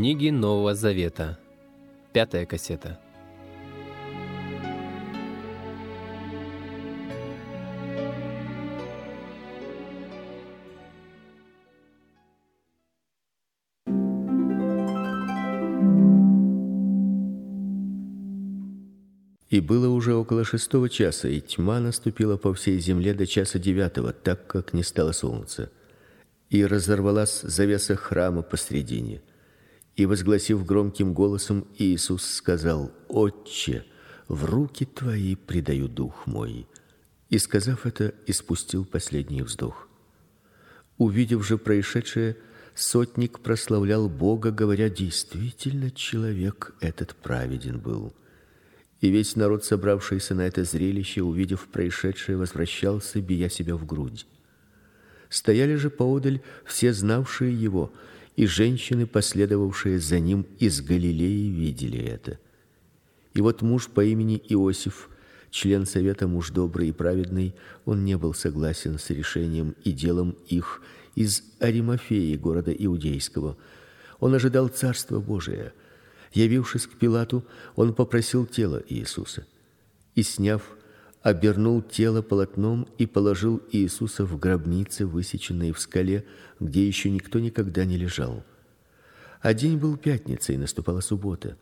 Книги Нового Завета. Пятая кассета. И было уже около шестого часа, и тьма наступила по всей земле до часа девятого, так как не стало солнца. И разорвалась завеса храма посредине. И возгласив громким голосом, Иисус сказал: "Отче, в руки твои предаю дух мой". И сказав это, испустил последний вздох. Увидев же происшедшее, сотник прославлял Бога, говоря: "Действительно, человек этот праведен был". И весь народ, собравшийся на это зрелище, увидев происшедшее, возвращался, бия себя в грудь. Стояли же поодаль все знавшие его, и женщины, последовавшие за ним из Галилеи, видели это. И вот муж по имени Иосиф, член совета муж добрый и праведный, он не был согласен с решением и делом их из Аримафеи, города иудейского. Он ожидал царства Божия. Явившись к Пилату, он попросил тело Иисуса. И сняв обернул тело полотном и положил Иисуса в гробнице, высеченной в скале, где еще никто никогда не лежал. А день был пятница, и наступала суббота.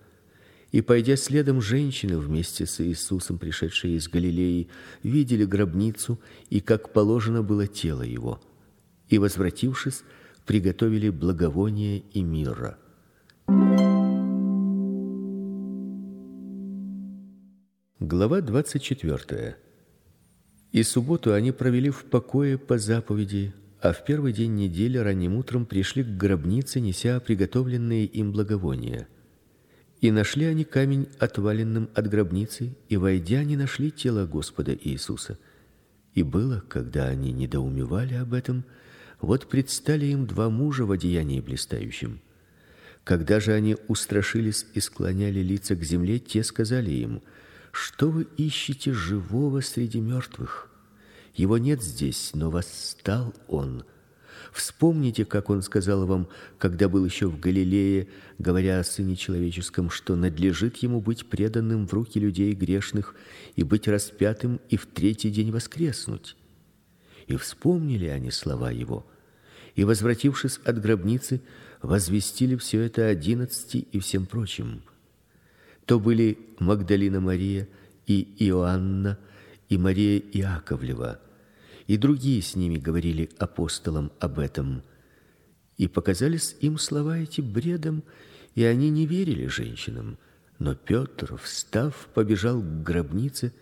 И пойдя следом женщины вместе с Иисусом, пришедшие из Галилеи, видели гробницу и как положено было тело его. И возвратившись, приготовили благовоние и мирра. Глава 24. И субботу они провели в покое по заповеди, а в первый день недели ранним утром пришли к гробнице, неся приготовленные им благовония. И нашли они камень отваленным от гробницы, и войдя, не нашли тело Господа Иисуса. И было, когда они недоумевали об этом, вот предстали им два мужа в одеянии блистающем. Когда же они устрашились и склоняли лица к земле, те сказали им: что вы ищете живого среди мертвых? Его нет здесь, но восстал он. Вспомните, как он сказал вам, когда был еще в Галилее, говоря о сыне человеческом, что надлежит ему быть преданным в руки людей грешных и быть распятым и в третий день воскреснуть. И вспомнили они слова его. И возвратившись от гробницы, возвестили все это одиннадцати и всем прочим то были Магдалина Мария и Иоанна и Мария Иаковлева, и другие с ними говорили апостолам об этом. И показались им слова эти бредом, и они не верили женщинам. Но Петр, встав, побежал к гробнице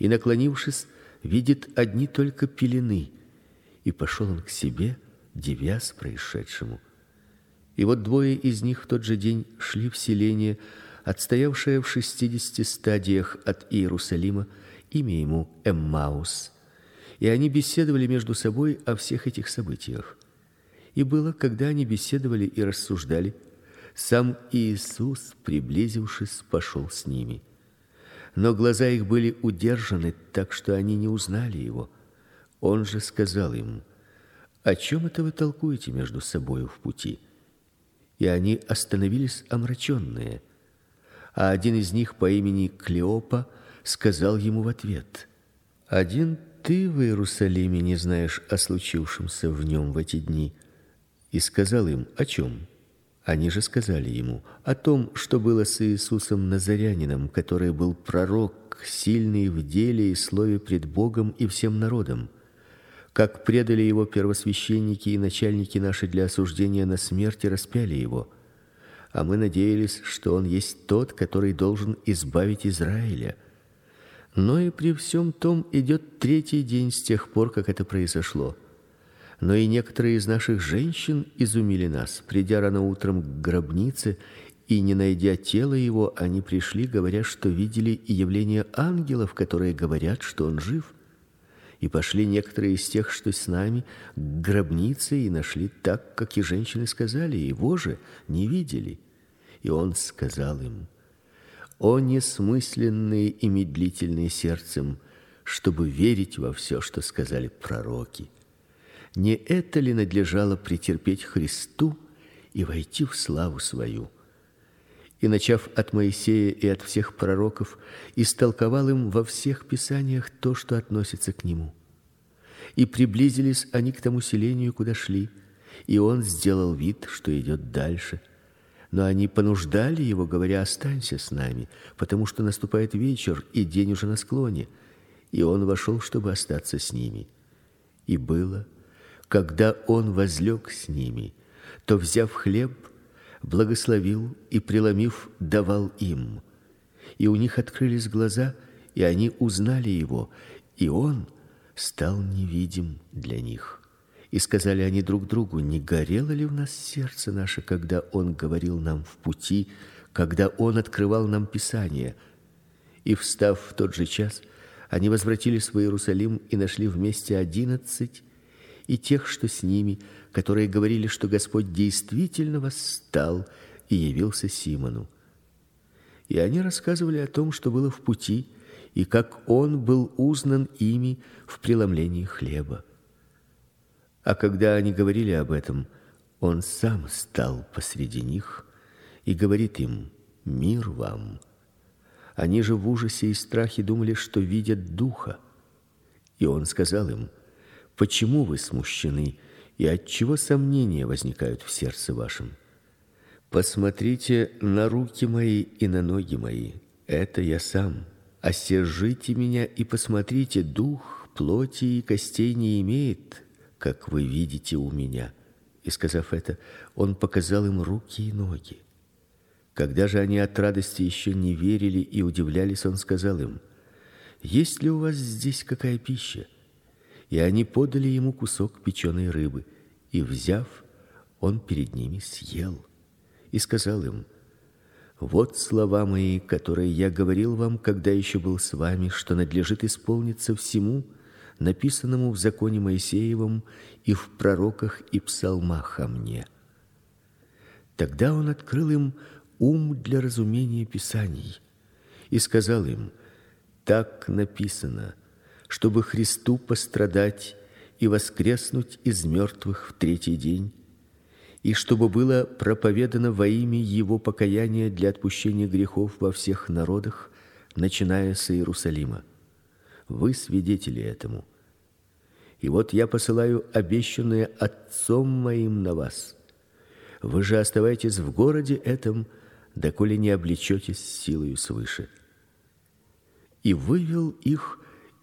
и, наклонившись, видит одни только пелены, и пошел он к себе, девясь происшедшему. И вот двое из них в тот же день шли в селение отстоявшее в шестидесяти стадиях от Иерусалима, имя ему Эммаус. И они беседовали между собой о всех этих событиях. И было, когда они беседовали и рассуждали, сам Иисус, приблизившись, пошел с ними. Но глаза их были удержаны, так что они не узнали его. Он же сказал им: "О чем это вы толкуете между собой в пути?" И они остановились омраченные а один из них по имени Клеопа сказал ему в ответ: "Один ты в Иерусалиме не знаешь о случившемся в нем в эти дни". И сказал им: "О чем?" Они же сказали ему о том, что было с Иисусом Назарянином, который был пророк, сильный в деле и слове пред Богом и всем народом. Как предали его первосвященники и начальники наши для осуждения на смерть и распяли его а мы надеялись, что он есть тот, который должен избавить Израиля. Но и при всем том идет третий день с тех пор, как это произошло. Но и некоторые из наших женщин изумили нас, придя рано утром к гробнице и не найдя тела его, они пришли, говоря, что видели и явление ангелов, которые говорят, что он жив. И пошли некоторые из тех, что с нами, к гробнице и нашли так, как и женщины сказали, его же не видели. И он сказал им: "О несмысленные и медлительные сердцем, чтобы верить во все, что сказали пророки. Не это ли надлежало претерпеть Христу и войти в славу свою. И начав от Моисея и от всех пророков, истолковал им во всех писаниях то, что относится к нему. И приблизились они к тому селению, куда шли, и он сделал вид, что идет дальше. Но они понуждали его, говоря: "Останься с нами, потому что наступает вечер, и день уже на склоне". И он вошел, чтобы остаться с ними. И было, когда он возлег с ними, то взяв хлеб, благословил и преломив давал им. И у них открылись глаза, и они узнали его, и он стал невидим для них. И сказали они друг другу: не горело ли в нас сердце наше, когда он говорил нам в пути, когда он открывал нам Писание? И встав в тот же час, они возвратились в Иерусалим и нашли вместе одиннадцать и тех, что с ними, которые говорили, что Господь действительно восстал и явился Симону. И они рассказывали о том, что было в пути, и как он был узнан ими в преломлении хлеба. А когда они говорили об этом, он сам стал посреди них и говорит им: "Мир вам". Они же в ужасе и страхе думали, что видят духа. И он сказал им: "Почему вы смущены, и от чего сомнения возникают в сердце вашем? Посмотрите на руки мои и на ноги мои. Это я сам. Осержите меня и посмотрите, дух плоти и костей не имеет, как вы видите у меня". И сказав это, он показал им руки и ноги. Когда же они от радости еще не верили и удивлялись, он сказал им: "Есть ли у вас здесь какая пища?" И они подали ему кусок печеной рыбы, и взяв, он перед ними съел и сказал им: "Вот слова мои, которые я говорил вам, когда еще был с вами, что надлежит исполниться всему, написанному в законе Моисеевом и в пророках и псалмах о мне". Тогда он открыл им ум для разумения писаний и сказал им: так написано, чтобы Христу пострадать и воскреснуть из мертвых в третий день, и чтобы было проповедано во имя его покаяние для отпущения грехов во всех народах, начиная с Иерусалима. Вы свидетели этому. И вот я посылаю обещанное отцом моим на вас. Вы же оставайтесь в городе этом доколе не облечетесь силою свыше. И вывел их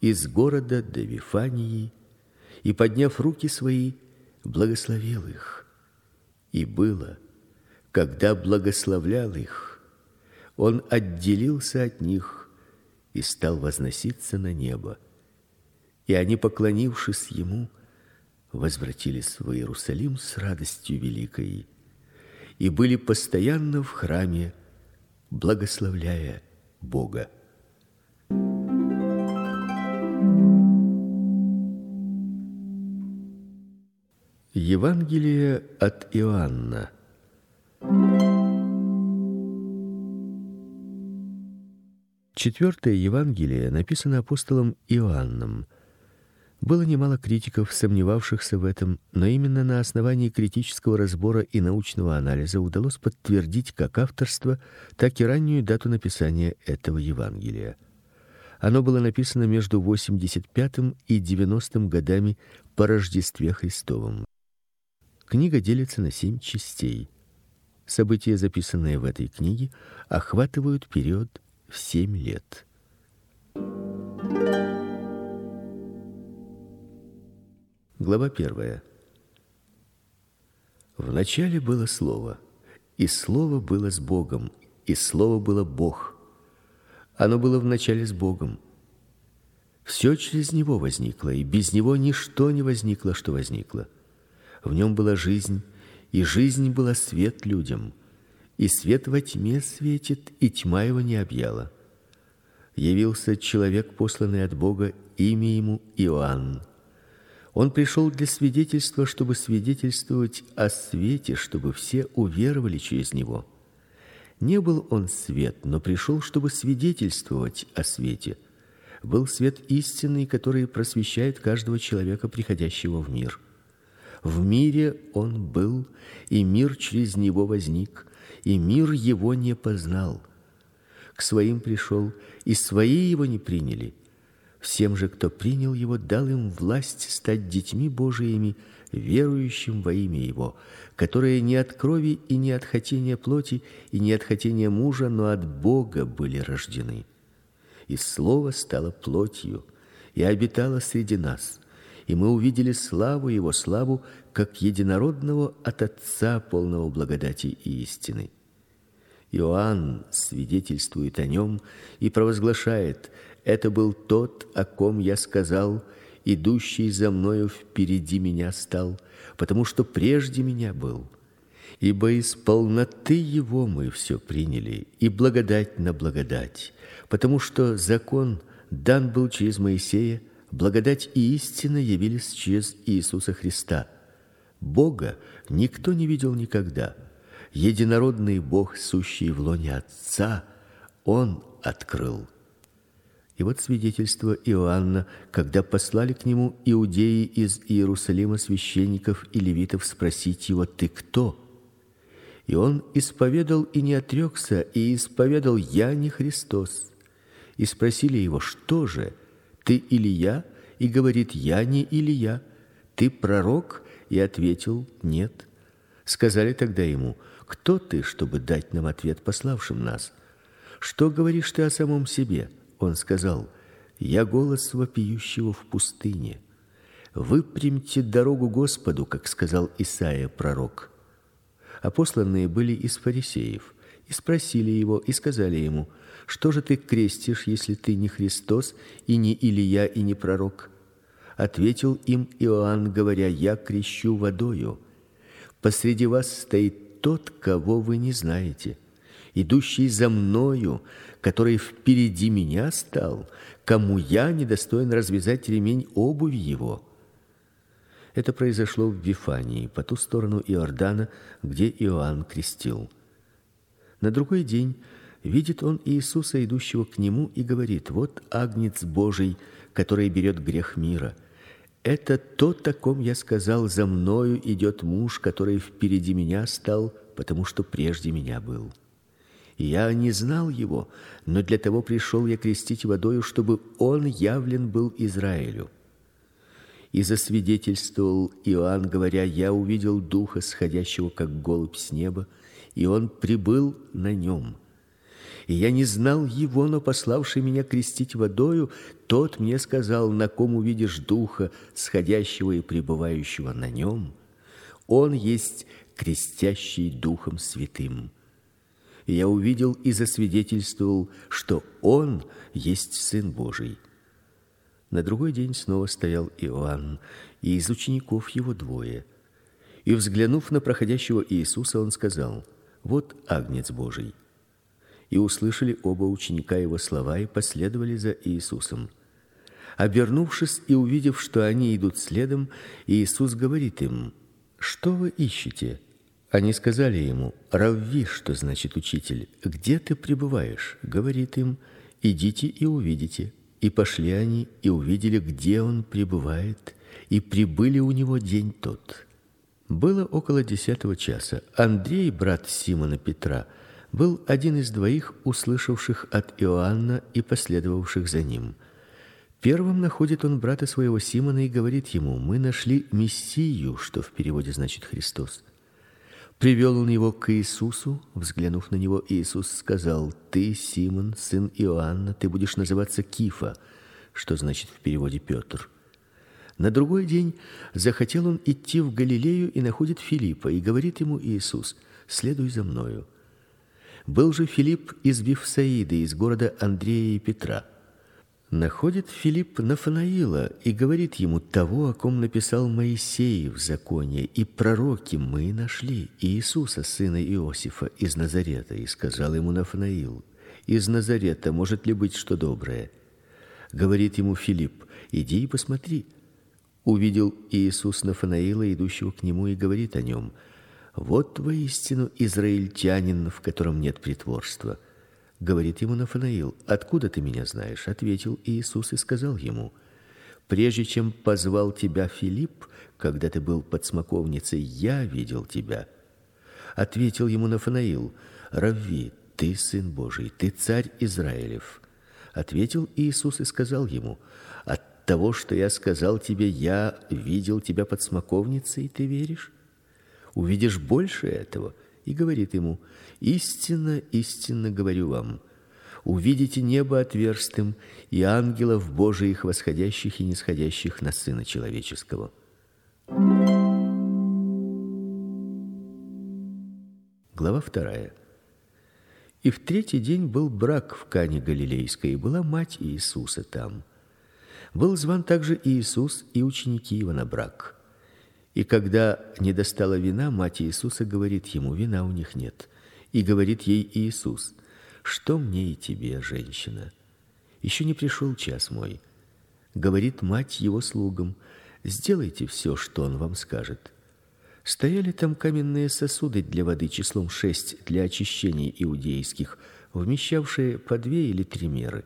из города до Вифании, и подняв руки свои, благословил их. И было, когда благословлял их, он отделился от них и стал возноситься на небо. И они, поклонившись ему, возвратились в Иерусалим с радостью великой и были постоянно в храме, благословляя Бога. Евангелие от Иоанна. Четвертое Евангелие написано апостолом Иоанном. Было немало критиков, сомневавшихся в этом, но именно на основании критического разбора и научного анализа удалось подтвердить как авторство, так и раннюю дату написания этого Евангелия. Оно было написано между 85 и 90 годами по Рождестве Христовом. Книга делится на семь частей. События, записанные в этой книге, охватывают период в семь лет. Глава первая. В начале было слово, и слово было с Богом, и слово было Бог. Оно было в начале с Богом. Все через него возникло, и без него ничто не возникло, что возникло. В нем была жизнь, и жизнь была свет людям, и свет во тьме светит, и тьма его не объяла. Явился человек, посланный от Бога, имя ему Иоанн. Он пришел для свидетельства, чтобы свидетельствовать о свете, чтобы все уверовали через него. Не был он свет, но пришел, чтобы свидетельствовать о свете. Был свет истинный, который просвещает каждого человека, приходящего в мир. В мире он был, и мир через него возник, и мир его не познал. К своим пришел, и свои его не приняли. Всем же, кто принял его, дал им власть стать детьми Божиими, верующим во имя его, которые не от крови и не от хотения плоти и не от хотения мужа, но от Бога были рождены. И слово стало плотью и обитало среди нас. И мы увидели славу его, славу как единородного от Отца, полного благодати и истины. Иоанн свидетельствует о нем и провозглашает: это был тот, о ком я сказал: идущий за мною впереди меня стал, потому что прежде меня был. Ибо из полноты его мы все приняли, и благодать на благодать, потому что закон дан был через Моисея, благодать и истина явились через Иисуса Христа. Бога никто не видел никогда. Единородный Бог, сущий в лоне Отца, он открыл. И вот свидетельство Иоанна, когда послали к нему иудеи из Иерусалима священников и левитов спросить его: "Ты кто?" И он исповедал и не отрекся, и исповедал: "Я не Христос" и спросили его: "Что же? Ты Илия?" И говорит: "Я не Илия". "Ты пророк?" И ответил: "Нет". Сказали тогда ему: "Кто ты, чтобы дать нам ответ пославшим нас? Что говоришь ты о самом себе?" Он сказал: "Я голос вопиющего в пустыне. Выпрямьте дорогу Господу, как сказал Исаия пророк". А посланные были из фарисеев и спросили его и сказали ему: что же ты крестишь, если ты не Христос и не Илия и не пророк? Ответил им Иоанн, говоря: Я крещу водою. Посреди вас стоит тот, кого вы не знаете, идущий за мною, который впереди меня стал, кому я недостоин развязать ремень обуви его. Это произошло в Вифании, по ту сторону Иордана, где Иоанн крестил. На другой день видит он Иисуса, идущего к нему, и говорит: "Вот агнец Божий, который берет грех мира. Это тот, о ком я сказал: за мною идет муж, который впереди меня стал, потому что прежде меня был". Я не знал его, но для того пришел я крестить водою, чтобы он явлен был Израилю. И засвидетельствовал Иоанн, говоря: я увидел духа, сходящего как голубь с неба, и он прибыл на нем и я не знал его, но пославший меня крестить водою, тот мне сказал: на ком увидишь духа, сходящего и пребывающего на нем, он есть крестящий духом святым. И я увидел и засвидетельствовал, что он есть сын Божий. На другой день снова стоял Иоанн, и из учеников его двое. И взглянув на проходящего Иисуса, он сказал: Вот агнец Божий и услышали оба ученика его слова и последовали за Иисусом. Обернувшись и увидев, что они идут следом, Иисус говорит им: "Что вы ищете?" Они сказали ему: "Равви, что значит учитель, где ты пребываешь?" Говорит им: "Идите и увидите". И пошли они и увидели, где он пребывает, и прибыли у него день тот. Было около десятого часа. Андрей, брат Симона Петра, был один из двоих, услышавших от Иоанна и последовавших за ним. Первым находит он брата своего Симона и говорит ему: "Мы нашли Мессию", что в переводе значит Христос. Привел он его к Иисусу, взглянув на него, Иисус сказал: "Ты Симон, сын Иоанна, ты будешь называться Кифа", что значит в переводе Петр. На другой день захотел он идти в Галилею и находит Филиппа и говорит ему Иисус: "Следуй за мною". Был же Филипп из Вифсаиды, из города Андрея и Петра. Находит Филипп Нафанаила и говорит ему того, о ком написал Моисей в законе, и пророки мы нашли Иисуса, сына Иосифа из Назарета, и сказал ему Нафанаил: из Назарета может ли быть что доброе? Говорит ему Филипп: иди и посмотри. Увидел Иисус Нафанаила, идущего к нему, и говорит о нем: вот воистину израильтянин, в котором нет притворства. Говорит ему Нафанаил: "Откуда ты меня знаешь?" Ответил Иисус и сказал ему: Прежде чем позвал тебя Филипп, когда ты был под смоковницей, я видел тебя. Ответил ему Нафанаил: Равви, ты сын Божий, ты царь Израилев. Ответил Иисус и сказал ему: От того, что я сказал тебе, я видел тебя под смоковницей, ты веришь? Увидишь больше этого. И говорит ему: Истинно, истинно говорю вам, увидите небо отверстым и ангелов Божиих восходящих и нисходящих на сына человеческого. Глава вторая. И в третий день был брак в Кане Галилейской, и была мать Иисуса там. Был зван также Иисус и ученики его на брак. И когда не достала вина, мать Иисуса говорит ему: "Вина у них нет". И говорит ей Иисус: что мне и тебе, женщина? Еще не пришел час мой. Говорит мать его слугам: сделайте все, что он вам скажет. Стояли там каменные сосуды для воды числом шесть для очищения иудейских, вмещавшие по две или три меры.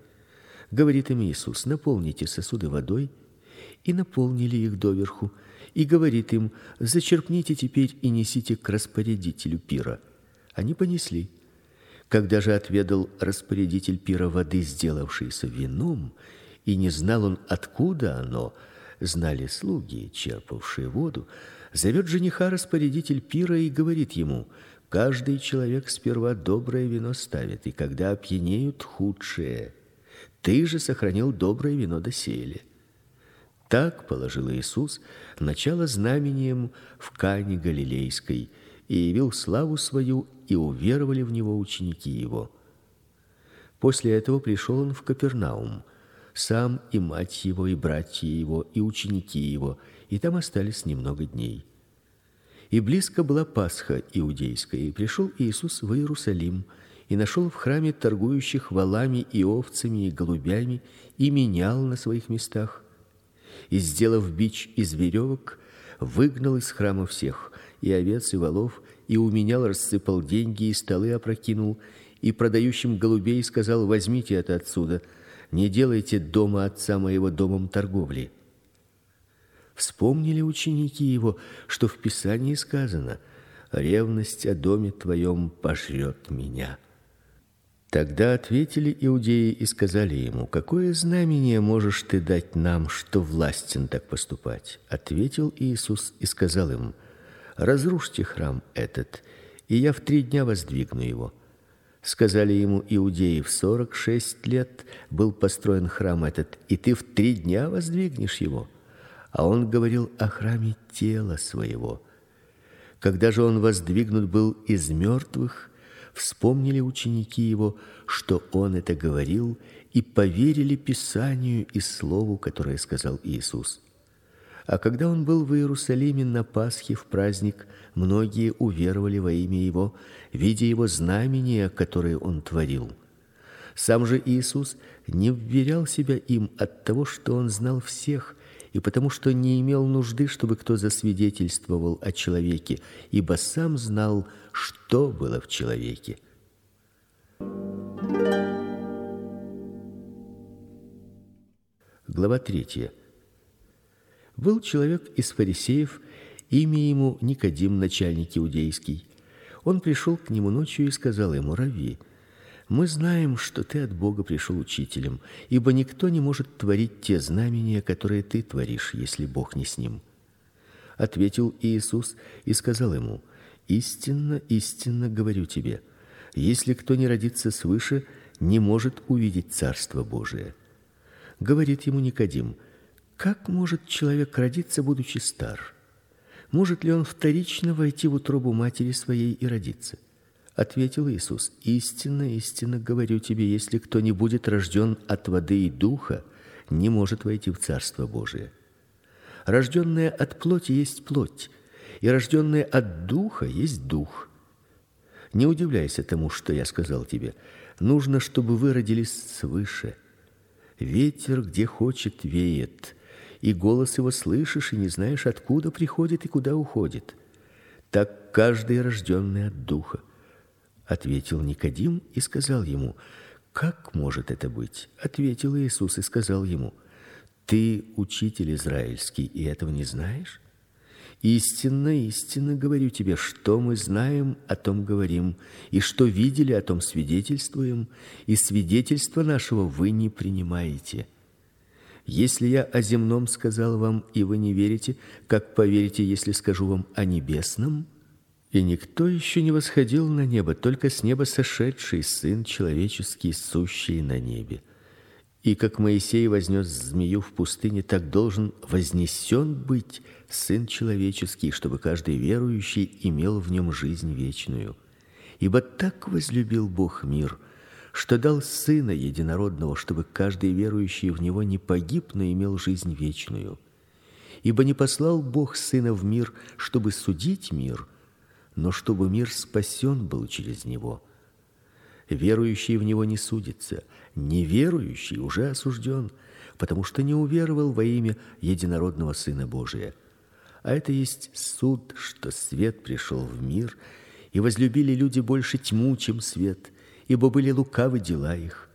Говорит им Иисус: наполните сосуды водой, и наполнили их доверху, и говорит им: зачерпните теперь и несите к распорядителю пира. Они понесли. Когда же отведал распорядитель пира воды, сделавшейся вином, и не знал он, откуда оно, знали слуги, черпавшие воду, зовет жениха распорядитель пира и говорит ему: каждый человек сперва доброе вино ставит, и когда опьянеют худшее. Ты же сохранил доброе вино до сели. Так положил Иисус начало знамением в Кане Галилейской и явил славу свою и уверовали в него ученики его. После этого пришел он в Капернаум, сам и мать его и братья его и ученики его, и там остались немного дней. И близко была Пасха иудейская, и пришел Иисус в Иерусалим и нашел в храме торгующих волами и овцами и голубями и менял на своих местах. И сделав бич из веревок, выгнал из храма всех, и овец и волов, и у меня рассыпал деньги и столы опрокинул, и продающим голубей сказал: "Возьмите это отсюда, не делайте дома отца моего домом торговли". Вспомнили ученики его, что в Писании сказано: "Ревность о доме твоем пожрет меня". Тогда ответили иудеи и сказали ему: "Какое знамение можешь ты дать нам, что властен так поступать?" Ответил Иисус и сказал им: разрушьте храм этот, и я в три дня воздвигну его. Сказали ему иудеи: в сорок шесть лет был построен храм этот, и ты в три дня воздвигнешь его. А он говорил о храме тела своего. Когда же он воздвигнут был из мертвых, вспомнили ученики его, что он это говорил, и поверили Писанию и слову, которое сказал Иисус. А когда он был в Иерусалиме на Пасхе в праздник, многие уверовали во имя его, видя его знамения, которые он творил. Сам же Иисус не вверял себя им от того, что он знал всех, и потому что не имел нужды, чтобы кто засвидетельствовал о человеке, ибо сам знал, что было в человеке. Глава третья. Был человек из фарисеев, имя ему Никодим, начальник иудейский. Он пришел к нему ночью и сказал ему: "Рави, мы знаем, что ты от Бога пришел учителем, ибо никто не может творить те знамения, которые ты творишь, если Бог не с ним". Ответил Иисус и сказал ему: "Истинно, истинно говорю тебе, если кто не родится свыше, не может увидеть царство Божие". Говорит ему Никодим: как может человек родиться, будучи стар? Может ли он вторично войти в утробу матери своей и родиться? Ответил Иисус: Истинно, истинно говорю тебе, если кто не будет рожден от воды и духа, не может войти в царство Божие. Рожденное от плоти есть плоть, и рожденное от духа есть дух. Не удивляйся тому, что я сказал тебе. Нужно, чтобы вы родились свыше. Ветер где хочет веет, и голос его слышишь и не знаешь, откуда приходит и куда уходит. Так каждый рожденный от духа. Ответил Никодим и сказал ему: "Как может это быть?" Ответил Иисус и сказал ему: Ты учитель израильский, и этого не знаешь? Истинно, истинно говорю тебе, что мы знаем, о том говорим, и что видели, о том свидетельствуем, и свидетельство нашего вы не принимаете. Если я о земном сказал вам, и вы не верите, как поверите, если скажу вам о небесном? И никто еще не восходил на небо, только с неба сошедший сын человеческий, сущий на небе. И как Моисей вознес змею в пустыне, так должен вознесен быть сын человеческий, чтобы каждый верующий имел в нем жизнь вечную. Ибо так возлюбил Бог мир, что дал сына единородного, чтобы каждый верующий в него не погиб, но имел жизнь вечную. Ибо не послал Бог сына в мир, чтобы судить мир, но чтобы мир спасен был через него. Верующий в него не судится, неверующий уже осужден, потому что не уверовал во имя единородного сына Божия. А это есть суд, что свет пришел в мир, и возлюбили люди больше тьму, чем свет, ибо были лукавы дела их.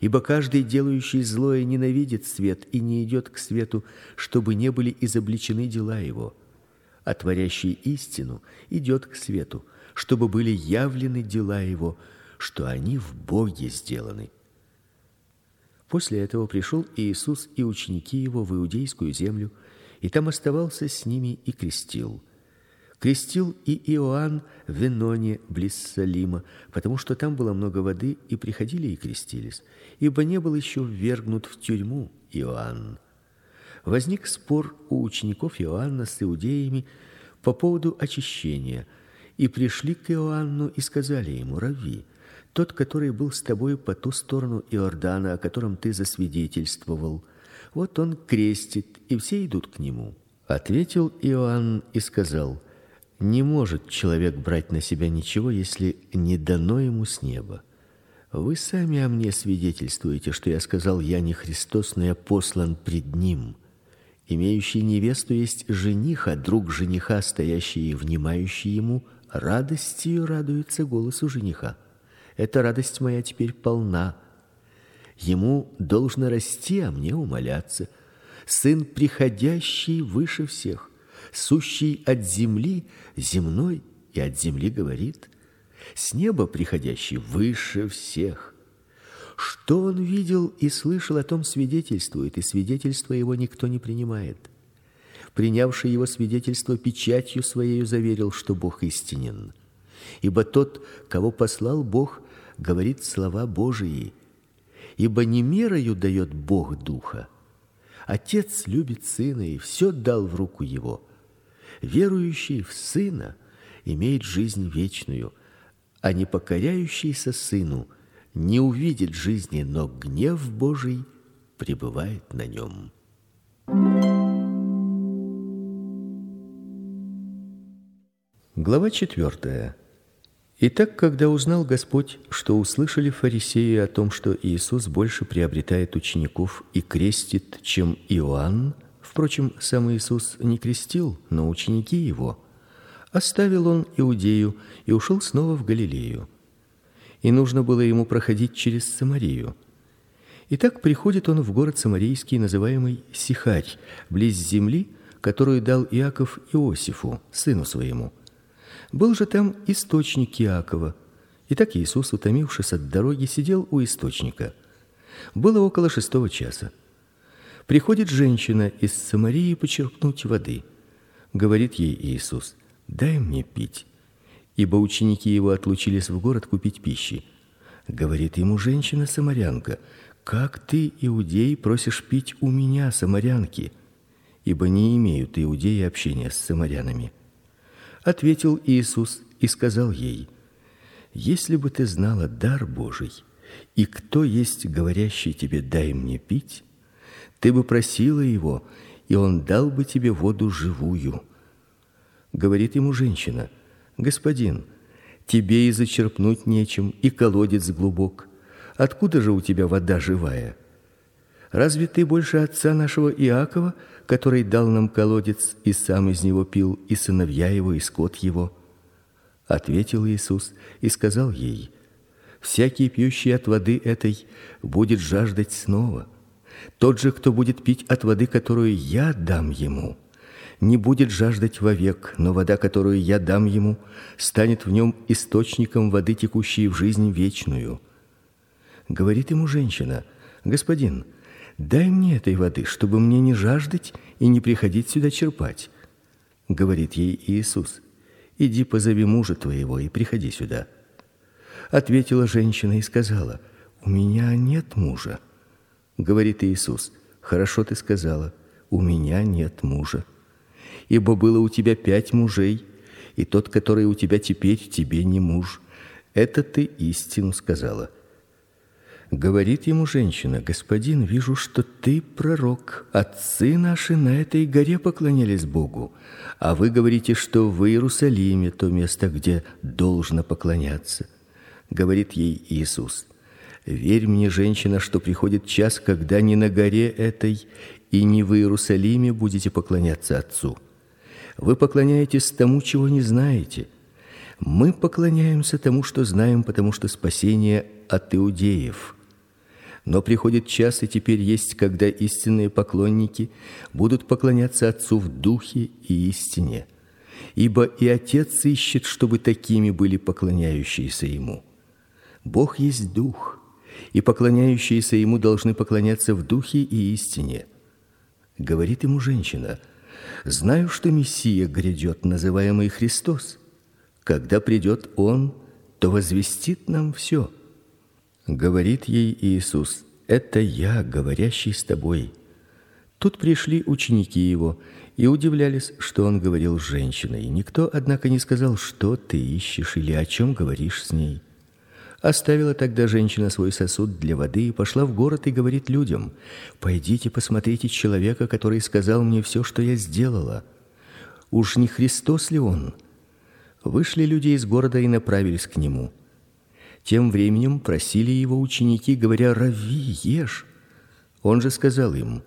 Ибо каждый делающий злое ненавидит свет и не идет к свету, чтобы не были изобличены дела его а творящий истину идет к свету, чтобы были явлены дела его, что они в Боге сделаны. После этого пришел Иисус и ученики его в иудейскую землю, и там оставался с ними и крестил. Крестил и Иоанн в Веноне близ Салима, потому что там было много воды, и приходили и крестились, ибо не был еще ввергнут в тюрьму Иоанн возник спор у учеников Иоанна с иудеями по поводу очищения, и пришли к Иоанну и сказали ему: "Рави, тот, который был с тобой по ту сторону Иордана, о котором ты засвидетельствовал, вот он крестит, и все идут к нему". Ответил Иоанн и сказал: "Не может человек брать на себя ничего, если не дано ему с неба. Вы сами о мне свидетельствуете, что я сказал: я не Христос, но я послан пред ним". Имеющий невесту есть жених, а друг жениха, стоящий и внимающий ему, радостью радуется голосу жениха. Эта радость моя теперь полна. Ему должно расти, а мне умоляться. Сын приходящий выше всех, сущий от земли, земной и от земли говорит. С неба приходящий выше всех. Что он видел и слышал, о том свидетельствует, и свидетельство его никто не принимает. Принявший его свидетельство печатью своей заверил, что Бог истинен. Ибо тот, кого послал Бог, говорит слова Божии. Ибо не мерою дает Бог духа. Отец любит сына и все дал в руку его. Верующий в сына имеет жизнь вечную, а не покоряющийся сыну не увидит жизни, но гнев Божий пребывает на нем. Глава четвертая. Итак, когда узнал Господь, что услышали фарисеи о том, что Иисус больше приобретает учеников и крестит, чем Иоанн, впрочем, сам Иисус не крестил, но ученики его, оставил он Иудею и ушел снова в Галилею и нужно было ему проходить через Самарию. Итак, приходит он в город самарийский, называемый Сихарь, близ земли, которую дал Иаков Иосифу, сыну своему. Был же там источник Иакова. Итак, Иисус, утомившись от дороги, сидел у источника. Было около шестого часа. Приходит женщина из Самарии почерпнуть воды. Говорит ей Иисус: "Дай мне пить" ибо ученики его отлучились в город купить пищи. Говорит ему женщина-самарянка: "Как ты, иудей, просишь пить у меня, самарянки, ибо не имеют иудеи общения с самарянами?" Ответил Иисус и сказал ей: "Если бы ты знала дар Божий, и кто есть говорящий тебе: дай мне пить, ты бы просила его, и он дал бы тебе воду живую". Говорит ему женщина: Господин, тебе и зачерпнуть нечем, и колодец глубок. Откуда же у тебя вода живая? Разве ты больше отца нашего Иакова, который дал нам колодец и сам из него пил, и сыновья его, и скот его? Ответил Иисус и сказал ей: Всякий пьющий от воды этой будет жаждать снова, Тот же, кто будет пить от воды, которую я дам ему, не будет жаждать вовек, но вода, которую я дам ему, станет в нем источником воды, текущей в жизнь вечную. Говорит ему женщина: "Господин, дай мне этой воды, чтобы мне не жаждать и не приходить сюда черпать". Говорит ей Иисус: "Иди позови мужа твоего и приходи сюда". Ответила женщина и сказала: "У меня нет мужа". Говорит Иисус: "Хорошо ты сказала: у меня нет мужа" ибо было у тебя пять мужей, и тот, который у тебя теперь, тебе не муж. Это ты истину сказала. Говорит ему женщина: "Господин, вижу, что ты пророк. Отцы наши на этой горе поклонялись Богу, а вы говорите, что в Иерусалиме то место, где должно поклоняться". Говорит ей Иисус: "Верь мне, женщина, что приходит час, когда ни на горе этой и ни в Иерусалиме будете поклоняться Отцу. Вы поклоняетесь тому, чего не знаете. Мы поклоняемся тому, что знаем, потому что спасение от иудеев. Но приходит час, и теперь есть, когда истинные поклонники будут поклоняться Отцу в духе и истине. Ибо и Отец ищет, чтобы такими были поклоняющиеся ему. Бог есть дух, и поклоняющиеся ему должны поклоняться в духе и истине. Говорит ему женщина: Знаю, что Мессия грядет, называемый Христос. Когда придет он, то возвестит нам все. Говорит ей Иисус: "Это я, говорящий с тобой". Тут пришли ученики его и удивлялись, что он говорил с женщиной. Никто, однако, не сказал, что ты ищешь или о чем говоришь с ней. Оставила тогда женщина свой сосуд для воды и пошла в город и говорит людям: "Пойдите, посмотрите человека, который сказал мне все, что я сделала. Уж не Христос ли он?" Вышли люди из города и направились к нему. Тем временем просили его ученики, говоря: "Рави, ешь". Он же сказал им: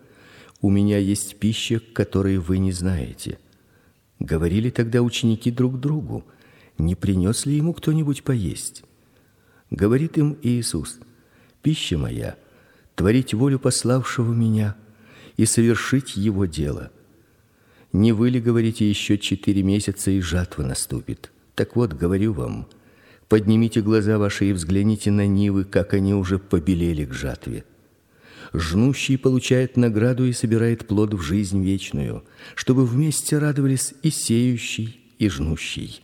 "У меня есть пища, которой вы не знаете". Говорили тогда ученики друг другу: "Не принес ли ему кто-нибудь поесть?" Говорит им Иисус: "Пища моя творить волю пославшего меня и совершить его дело. Не вы ли говорите еще четыре месяца и жатва наступит? Так вот, говорю вам: поднимите глаза ваши и взгляните на нивы, как они уже побелели к жатве. Жнущий получает награду и собирает плод в жизнь вечную, чтобы вместе радовались и сеющий, и жнущий.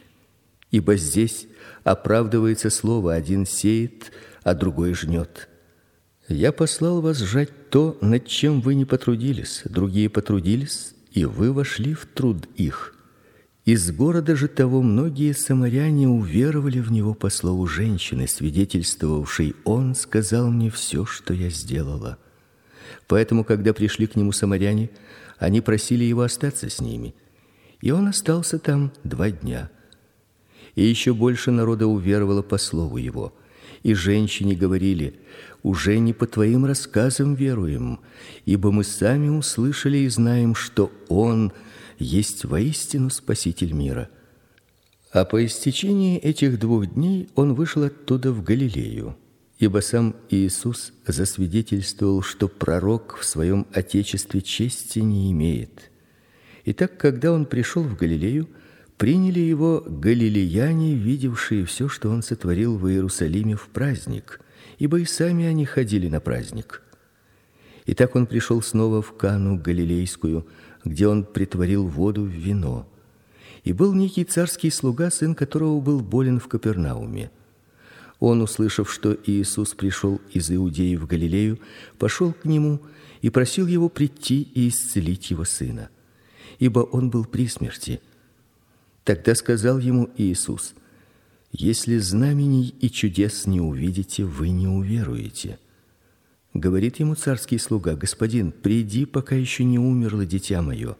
Ибо здесь оправдывается слово: один сеет, а другой жнет. Я послал вас жать то, над чем вы не потрудились, другие потрудились, и вы вошли в труд их. Из города же того многие самаряне уверовали в него по слову женщины, свидетельствовавшей: "Он сказал мне все, что я сделала". Поэтому, когда пришли к нему самаряне, они просили его остаться с ними, и он остался там два дня и еще больше народа уверовало по слову его. И женщине говорили: "Уже не по твоим рассказам веруем, ибо мы сами услышали и знаем, что он есть воистину спаситель мира". А по истечении этих двух дней он вышел оттуда в Галилею, ибо сам Иисус засвидетельствовал, что пророк в своем отечестве чести не имеет. Итак, когда он пришел в Галилею, приняли его галилеяне, видевшие все, что он сотворил в Иерусалиме в праздник, ибо и сами они ходили на праздник. И так он пришел снова в Кану галилейскую, где он притворил воду в вино. И был некий царский слуга, сын которого был болен в Капернауме. Он, услышав, что Иисус пришел из Иудеи в Галилею, пошел к нему и просил его прийти и исцелить его сына, ибо он был при смерти. Тогда сказал ему Иисус: Если знамений и чудес не увидите, вы не уверуете. Говорит ему царский слуга: Господин, приди, пока еще не умерло дитя мое.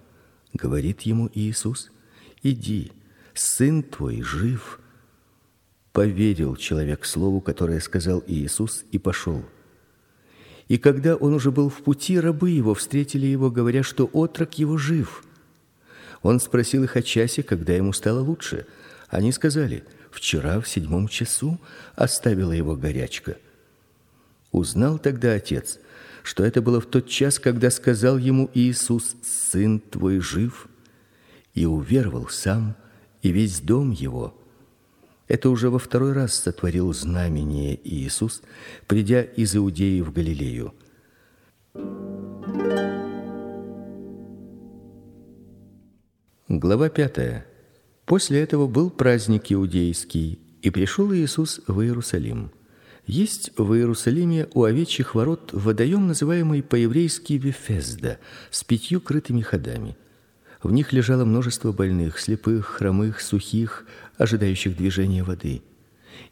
Говорит ему Иисус: Иди, сын твой жив. Поверил человек слову, которое сказал Иисус, и пошел. И когда он уже был в пути, рабы его встретили его, говоря, что отрок его жив. Он спросил их о часе, когда ему стало лучше. Они сказали: "Вчера в седьмом часу оставила его горячка". Узнал тогда отец, что это было в тот час, когда сказал ему Иисус: "Сын твой жив", и уверовал сам и весь дом его. Это уже во второй раз сотворил знамение Иисус, придя из Иудеи в Галилею. Глава пятая. После этого был праздник иудейский, и пришел Иисус в Иерусалим. Есть в Иерусалиме у овечьих ворот водоем, называемый по-еврейски Вифезда, с пятью крытыми ходами. В них лежало множество больных, слепых, хромых, сухих, ожидающих движения воды.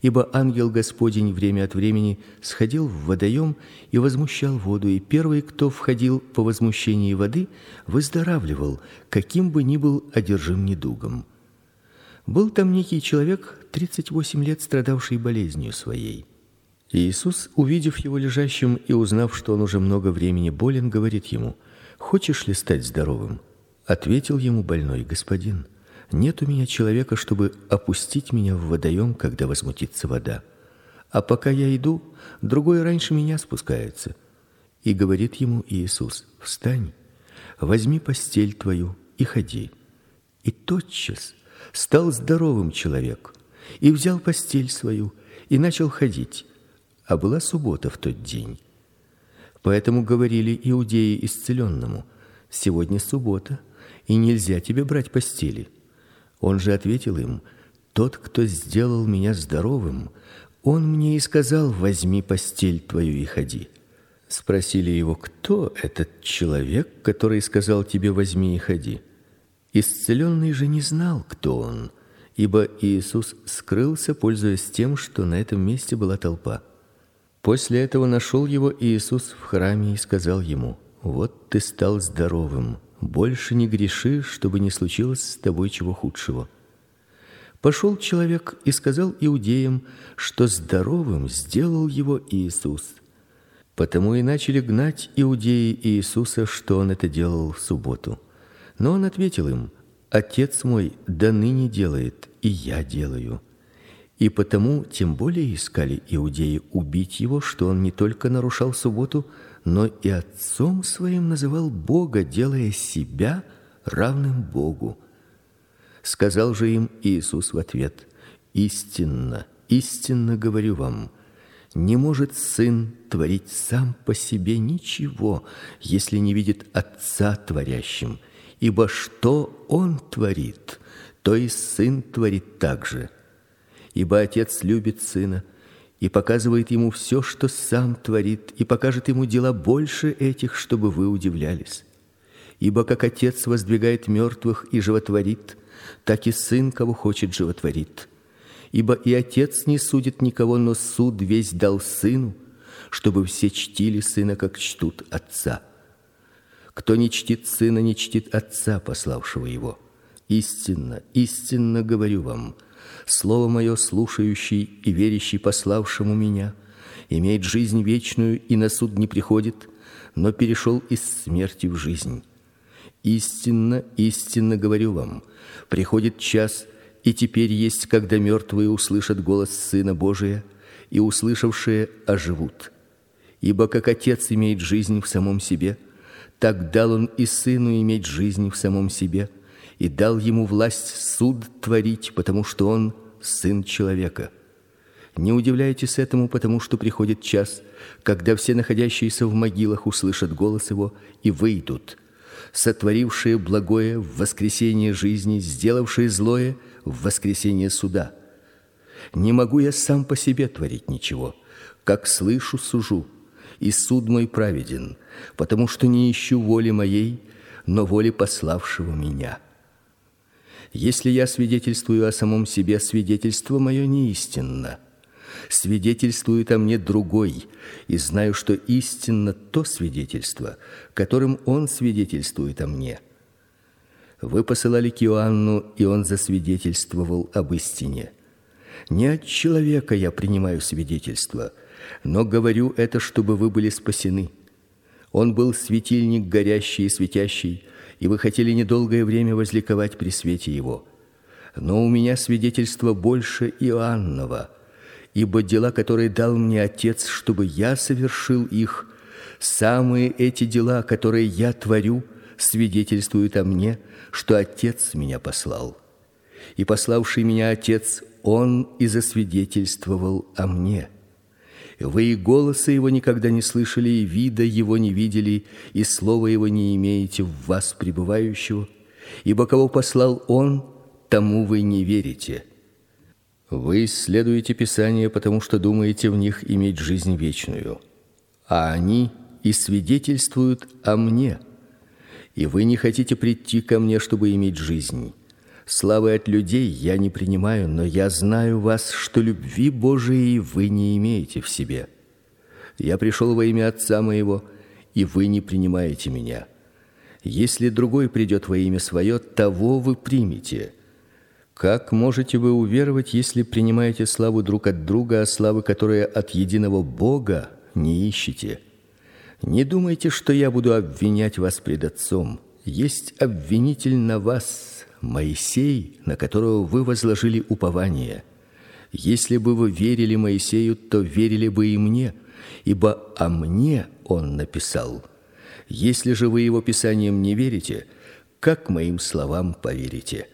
Ибо ангел Господень время от времени сходил в водоем и возмущал воду, и первый, кто входил по возмущении воды, выздоравливал, каким бы ни был одержим недугом. Был там некий человек, 38 лет страдавший болезнью своей. Иисус, увидев его лежащим и узнав, что он уже много времени болен, говорит ему: "Хочешь ли стать здоровым?" Ответил ему больной: "Господин, нет у меня человека, чтобы опустить меня в водоем, когда возмутится вода. А пока я иду, другой раньше меня спускается". И говорит ему Иисус: "Встань, возьми постель твою и ходи". И тотчас стал здоровым человек и взял постель свою и начал ходить а была суббота в тот день. Поэтому говорили иудеи исцеленному: "Сегодня суббота, и нельзя тебе брать постели". Он же ответил им: "Тот, кто сделал меня здоровым, он мне и сказал: возьми постель твою и ходи". Спросили его: "Кто этот человек, который сказал тебе: возьми и ходи?" Исцеленный же не знал, кто он, ибо Иисус скрылся, пользуясь тем, что на этом месте была толпа. После этого нашел его Иисус в храме и сказал ему: "Вот ты стал здоровым, больше не греши, чтобы не случилось с тобой чего худшего". Пошел человек и сказал иудеям, что здоровым сделал его Иисус. Потому и начали гнать иудеи Иисуса, что он это делал в субботу. Но он ответил им: Отец мой до ныне делает, и я делаю. И потому тем более искали иудеи убить его, что он не только нарушал субботу, но и отцом своим называл Бога, делая себя равным Богу. Сказал же им Иисус в ответ: Истинно, истинно говорю вам, не может сын творить сам по себе ничего, если не видит отца творящим, ибо что он творит, то и сын творит также ибо отец любит сына и показывает ему все, что сам творит, и покажет ему дела больше этих, чтобы вы удивлялись. Ибо как отец воздвигает мертвых и животворит, так и сын, кого хочет, животворит. Ибо и отец не судит никого, но суд весь дал сыну, чтобы все чтили сына, как чтут отца. Кто не чтит сына, не чтит отца, пославшего его. Истинно, истинно говорю вам, слово мое слушающий и верящий пославшему меня имеет жизнь вечную и на суд не приходит, но перешел из смерти в жизнь. Истинно, истинно говорю вам, приходит час, и теперь есть, когда мертвые услышат голос Сына Божия, и услышавшие оживут. Ибо как Отец имеет жизнь в самом себе, так дал он и Сыну иметь жизнь в самом себе и дал ему власть суд творить, потому что он сын человека. Не удивляйтесь этому, потому что приходит час, когда все находящиеся в могилах услышат голос его и выйдут, сотворившие благое в воскресение жизни, сделавшие злое в воскресение суда. Не могу я сам по себе творить ничего, как слышу, сужу, и суд мой праведен, потому что не ищу воли моей, но воли пославшего меня. Если я свидетельствую о самом себе, свидетельство мое не истинно. Свидетельствует о мне другой, и знаю, что истинно то свидетельство, которым он свидетельствует о мне. Вы посылали к Иоанну, и он засвидетельствовал об истине. Не от человека я принимаю свидетельство, но говорю это, чтобы вы были спасены. Он был светильник горящий и светящий, и вы хотели недолгое время возликовать при свете его. Но у меня свидетельство больше Иоаннова, ибо дела, которые дал мне Отец, чтобы я совершил их, Самые эти дела, которые я творю, свидетельствуют о мне, что Отец меня послал. И пославший меня Отец, он и засвидетельствовал о мне. Вы и голоса его никогда не слышали, и вида его не видели, и слова его не имеете в вас пребывающего, ибо кого послал он, тому вы не верите. Вы исследуете Писания, потому что думаете в них иметь жизнь вечную, а они и свидетельствуют о мне. И вы не хотите прийти ко мне, чтобы иметь жизнь. Славы от людей я не принимаю, но я знаю вас, что любви Божией вы не имеете в себе. Я пришел во имя Отца моего, и вы не принимаете меня. Если другой придет во имя свое, того вы примете. Как можете вы уверовать, если принимаете славу друг от друга, а славы, которая от единого Бога, не ищете? Не думайте, что я буду обвинять вас пред Отцом. Есть обвинитель на вас, Моисей, на которого вы возложили упование. Если бы вы верили Моисею, то верили бы и мне, ибо о мне он написал. Если же вы его писаниям не верите, как моим словам поверите?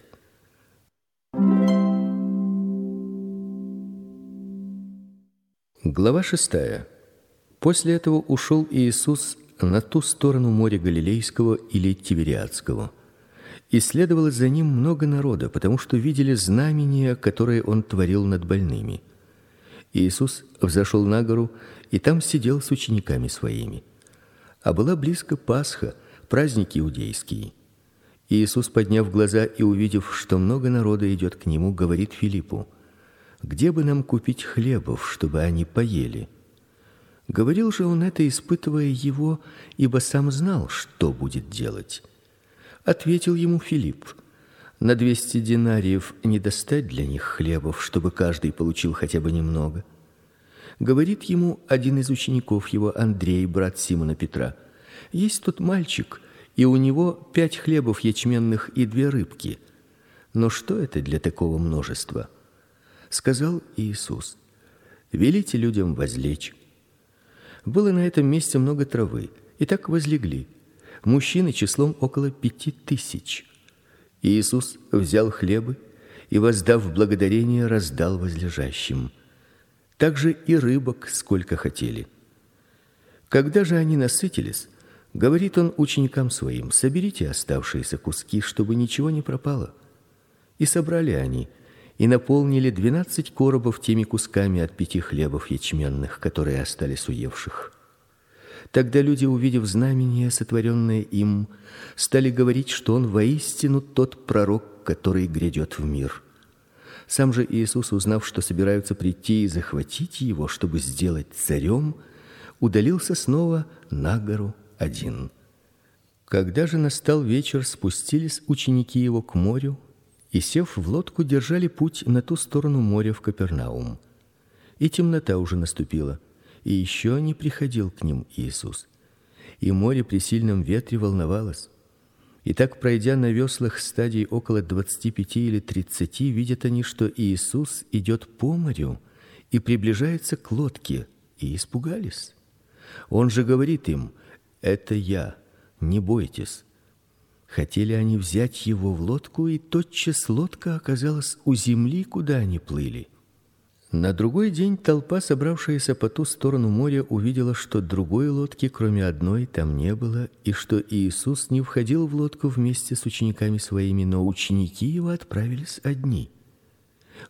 Глава шестая. После этого ушел Иисус на ту сторону моря Галилейского или Тивериадского и следовало за ним много народа, потому что видели знамения, которые он творил над больными. Иисус взошел на гору и там сидел с учениками своими. А была близко Пасха, праздник иудейский. Иисус, подняв глаза и увидев, что много народа идет к нему, говорит Филиппу: "Где бы нам купить хлебов, чтобы они поели?" Говорил же он это, испытывая его, ибо сам знал, что будет делать. Ответил ему Филипп: На двести динариев не достать для них хлебов, чтобы каждый получил хотя бы немного. Говорит ему один из учеников его, Андрей, брат Симона Петра: Есть тут мальчик, и у него пять хлебов ячменных и две рыбки. Но что это для такого множества? Сказал Иисус: Велите людям возлечь. Было на этом месте много травы, и так возлегли мужчины числом около пяти тысяч. Иисус взял хлебы и, воздав благодарение, раздал возлежащим. Также и рыбок сколько хотели. Когда же они насытились, говорит он ученикам своим: "Соберите оставшиеся куски, чтобы ничего не пропало". И собрали они и наполнили двенадцать коробов теми кусками от пяти хлебов ячменных, которые остались у евших. Тогда люди, увидев знамение, сотворенное им, стали говорить, что он воистину тот пророк, который грядет в мир. Сам же Иисус, узнав, что собираются прийти и захватить его, чтобы сделать царем, удалился снова на гору один. Когда же настал вечер, спустились ученики его к морю и сев в лодку, держали путь на ту сторону моря в Капернаум. И темнота уже наступила и еще не приходил к ним Иисус. И море при сильном ветре волновалось. И так, пройдя на веслах стадий около двадцати пяти или тридцати, видят они, что Иисус идет по морю и приближается к лодке, и испугались. Он же говорит им: "Это я, не бойтесь". Хотели они взять его в лодку, и тотчас лодка оказалась у земли, куда они плыли. На другой день толпа, собравшаяся по ту сторону моря, увидела, что другой лодки, кроме одной, там не было, и что Иисус не входил в лодку вместе с учениками своими, но ученики его отправились одни.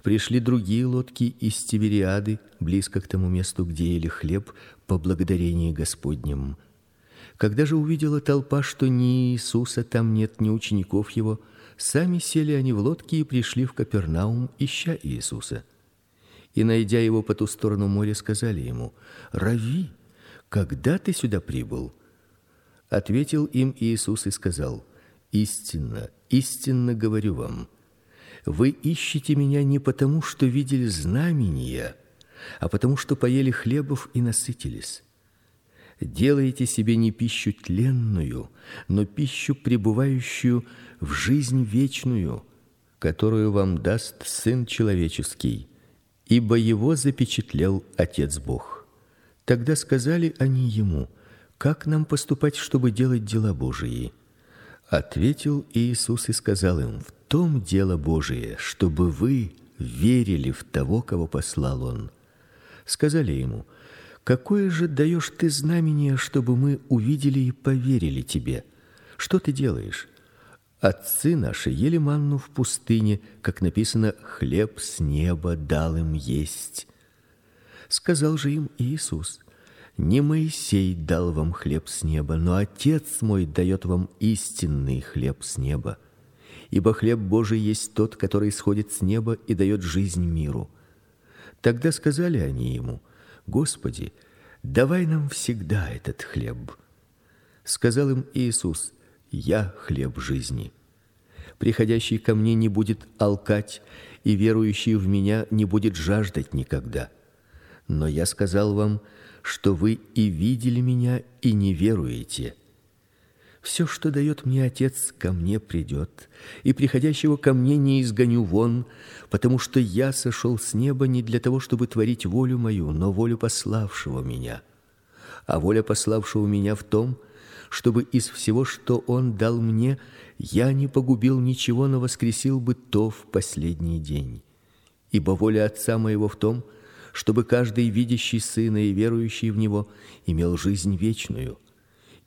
Пришли другие лодки из Тивериады, близко к тому месту, где ели хлеб по благодарению Господним. Когда же увидела толпа, что ни Иисуса там нет, ни учеников его, сами сели они в лодки и пришли в Капернаум, ища Иисуса и найдя его по ту сторону моря, сказали ему: "Рави, когда ты сюда прибыл?" Ответил им Иисус и сказал: "Истинно, истинно говорю вам, вы ищете меня не потому, что видели знамения, а потому что поели хлебов и насытились. Делаете себе не пищу тленную, но пищу пребывающую в жизнь вечную, которую вам даст сын человеческий ибо его запечатлел Отец Бог. Тогда сказали они ему: как нам поступать, чтобы делать дела Божии? Ответил Иисус и сказал им: В том дело Божие, чтобы вы верили в того, кого послал он. Сказали ему: Какое же даешь ты знамение, чтобы мы увидели и поверили тебе? Что ты делаешь? Отцы наши ели манну в пустыне, как написано: хлеб с неба дал им есть. Сказал же им Иисус: не Моисей дал вам хлеб с неба, но Отец мой дает вам истинный хлеб с неба. Ибо хлеб Божий есть тот, который сходит с неба и дает жизнь миру. Тогда сказали они ему: Господи, давай нам всегда этот хлеб. Сказал им Иисус: Я хлеб жизни. Приходящий ко мне не будет алкать, и верующий в меня не будет жаждать никогда. Но я сказал вам, что вы и видели меня и не веруете. Все, что дает мне Отец, ко мне придет, и приходящего ко мне не изгоню вон, потому что я сошел с неба не для того, чтобы творить волю мою, но волю пославшего меня. А воля пославшего меня в том, чтобы из всего, что он дал мне, я не погубил ничего, но воскресил бы то в последний день. Ибо воля Отца моего в том, чтобы каждый видящий сына и верующий в него имел жизнь вечную.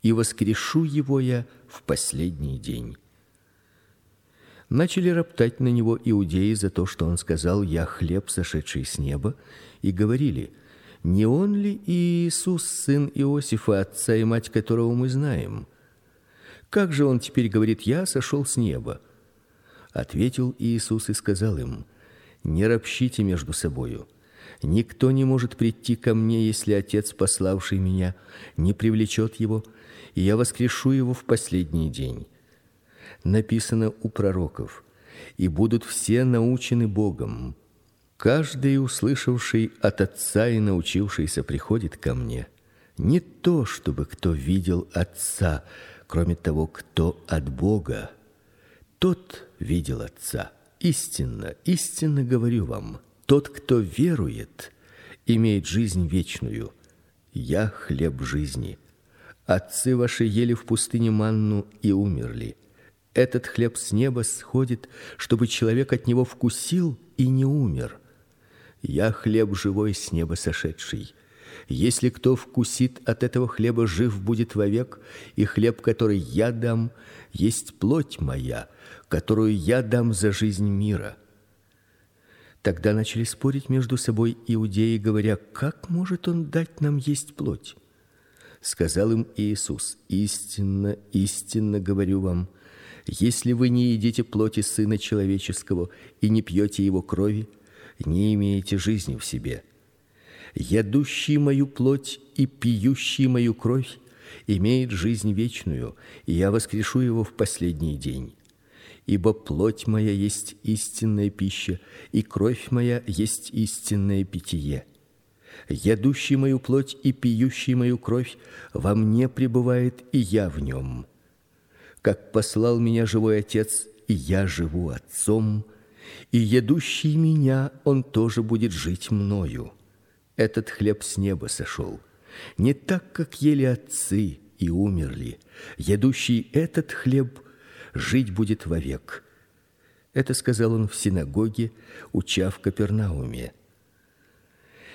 И воскрешу его я в последний день. Начали роптать на него иудеи за то, что он сказал: "Я хлеб, сошедший с неба", и говорили: "Не он ли Иисус, сын Иосифа, отца и мать которого мы знаем? Как же он теперь говорит: "Я сошел с неба"?" Ответил Иисус и сказал им: "Не ропщите между собою. Никто не может прийти ко мне, если Отец, пославший меня, не привлечет его, и я воскрешу его в последний день. Написано у пророков: и будут все научены Богом. Каждый, услышавший от Отца и научившийся, приходит ко мне. Не то, чтобы кто видел Отца, кроме того, кто от Бога. Тот видел Отца. Истинно, истинно говорю вам, тот, кто верует, имеет жизнь вечную. Я хлеб жизни. Отцы ваши ели в пустыне манну и умерли. Этот хлеб с неба сходит, чтобы человек от него вкусил и не умер. Я хлеб живой с неба сошедший. Если кто вкусит от этого хлеба, жив будет вовек, и хлеб, который я дам, есть плоть моя, которую я дам за жизнь мира. Тогда начали спорить между собой иудеи, говоря: "Как может он дать нам есть плоть?" Сказал им Иисус: "Истинно, истинно говорю вам, если вы не едите плоти сына человеческого и не пьете его крови, не имеете жизни в себе. Ядущий мою плоть и пьющий мою кровь имеет жизнь вечную, и я воскрешу его в последний день ибо плоть моя есть истинная пища, и кровь моя есть истинное питье. Ядущий мою плоть и пьющий мою кровь во мне пребывает, и я в нем. Как послал меня живой Отец, и я живу Отцом, и едущий меня, он тоже будет жить мною. Этот хлеб с неба сошел, не так, как ели отцы и умерли. Едущий этот хлеб жить будет вовек. Это сказал он в синагоге, уча в Капернауме.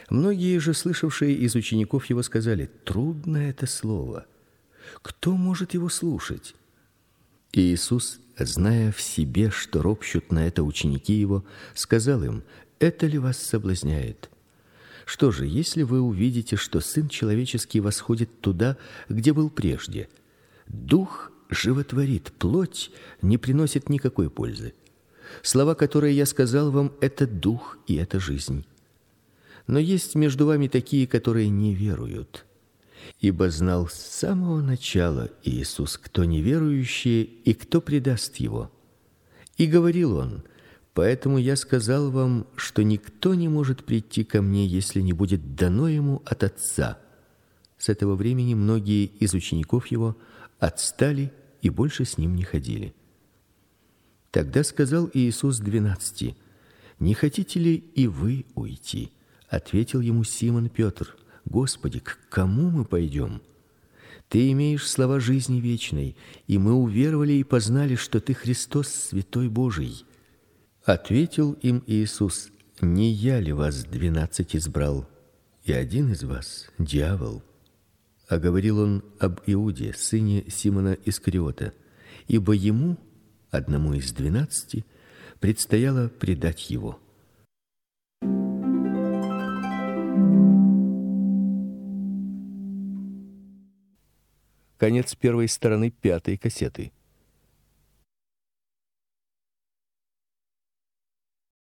Многие же слышавшие из учеников его сказали: "Трудно это слово. Кто может его слушать?" И Иисус, зная в себе, что ропщут на это ученики его, сказал им: "Это ли вас соблазняет? Что же, если вы увидите, что сын человеческий восходит туда, где был прежде, дух животворит, плоть не приносит никакой пользы. Слова, которые я сказал вам, это дух и это жизнь. Но есть между вами такие, которые не веруют. Ибо знал с самого начала Иисус, кто неверующий и кто предаст его. И говорил он: Поэтому я сказал вам, что никто не может прийти ко мне, если не будет дано ему от Отца. С этого времени многие из учеников его отстали и больше с ним не ходили. Тогда сказал Иисус двенадцати: "Не хотите ли и вы уйти?" Ответил ему Симон Петр: "Господи, к кому мы пойдем? Ты имеешь слова жизни вечной, и мы уверовали и познали, что ты Христос, святой Божий. Ответил им Иисус: Не я ли вас двенадцать избрал, и один из вас дьявол? А говорил он об Иуде, сыне Симона Искариота, ибо ему, одному из двенадцати, предстояло предать его. Конец первой стороны пятой кассеты.